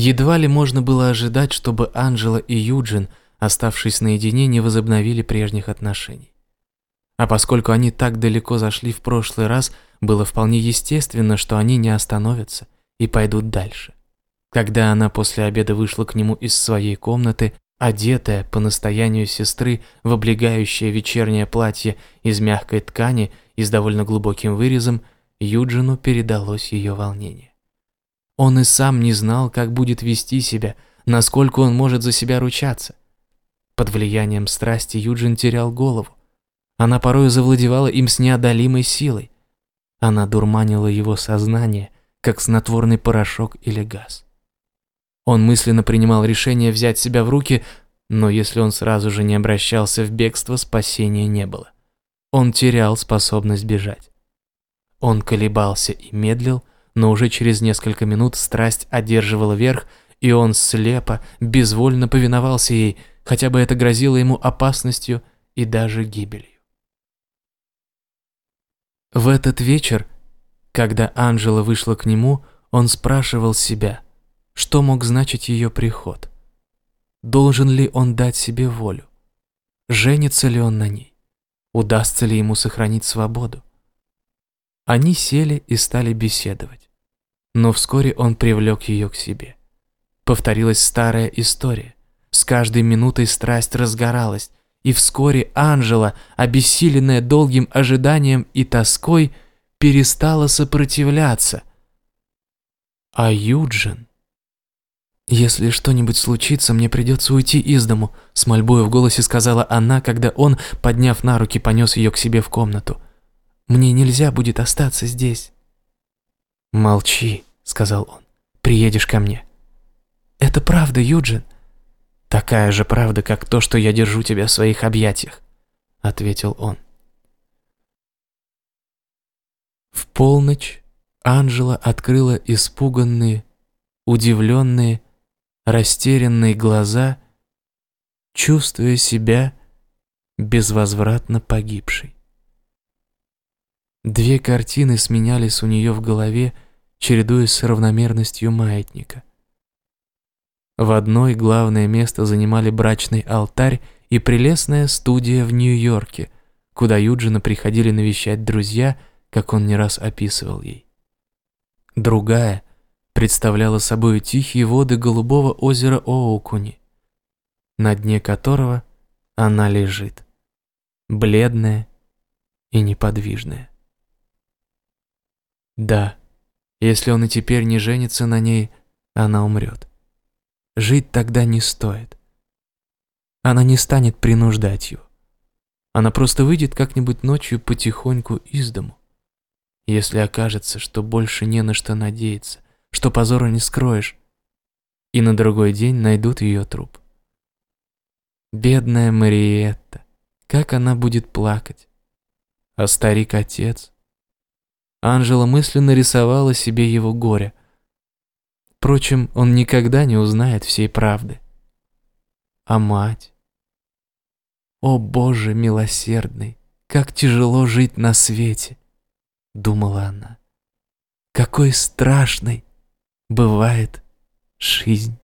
Едва ли можно было ожидать, чтобы Анжела и Юджин, оставшись наедине, не возобновили прежних отношений. А поскольку они так далеко зашли в прошлый раз, было вполне естественно, что они не остановятся и пойдут дальше. Когда она после обеда вышла к нему из своей комнаты, одетая по настоянию сестры в облегающее вечернее платье из мягкой ткани и с довольно глубоким вырезом, Юджину передалось ее волнение. Он и сам не знал, как будет вести себя, насколько он может за себя ручаться. Под влиянием страсти Юджин терял голову. Она порой завладевала им с неодолимой силой. Она дурманила его сознание, как снотворный порошок или газ. Он мысленно принимал решение взять себя в руки, но если он сразу же не обращался в бегство, спасения не было. Он терял способность бежать. Он колебался и медлил, но уже через несколько минут страсть одерживала верх, и он слепо, безвольно повиновался ей, хотя бы это грозило ему опасностью и даже гибелью. В этот вечер, когда Анжела вышла к нему, он спрашивал себя, что мог значить ее приход. Должен ли он дать себе волю? Женится ли он на ней? Удастся ли ему сохранить свободу? Они сели и стали беседовать. Но вскоре он привлек ее к себе. Повторилась старая история. С каждой минутой страсть разгоралась, и вскоре Анжела, обессиленная долгим ожиданием и тоской, перестала сопротивляться. А Юджин... «Если что-нибудь случится, мне придется уйти из дому», с мольбой в голосе сказала она, когда он, подняв на руки, понес ее к себе в комнату. «Мне нельзя будет остаться здесь». «Молчи», — сказал он, — «приедешь ко мне». «Это правда, Юджин», «Такая же правда, как то, что я держу тебя в своих объятиях», — ответил он. В полночь Анжела открыла испуганные, удивленные, растерянные глаза, чувствуя себя безвозвратно погибшей. Две картины сменялись у нее в голове, чередуясь с равномерностью маятника. В одной главное место занимали брачный алтарь и прелестная студия в Нью-Йорке, куда Юджина приходили навещать друзья, как он не раз описывал ей. Другая представляла собой тихие воды голубого озера Оукуни, на дне которого она лежит, бледная и неподвижная. Да, если он и теперь не женится на ней, она умрет. Жить тогда не стоит. Она не станет принуждать его. Она просто выйдет как-нибудь ночью потихоньку из дому. Если окажется, что больше не на что надеяться, что позора не скроешь, и на другой день найдут ее труп. Бедная Мариетта, как она будет плакать. А старик-отец? Анжела мысленно рисовала себе его горе, Впрочем, он никогда не узнает всей правды. А мать? О Боже милосердный, как тяжело жить на свете, думала она. Какой страшной бывает жизнь.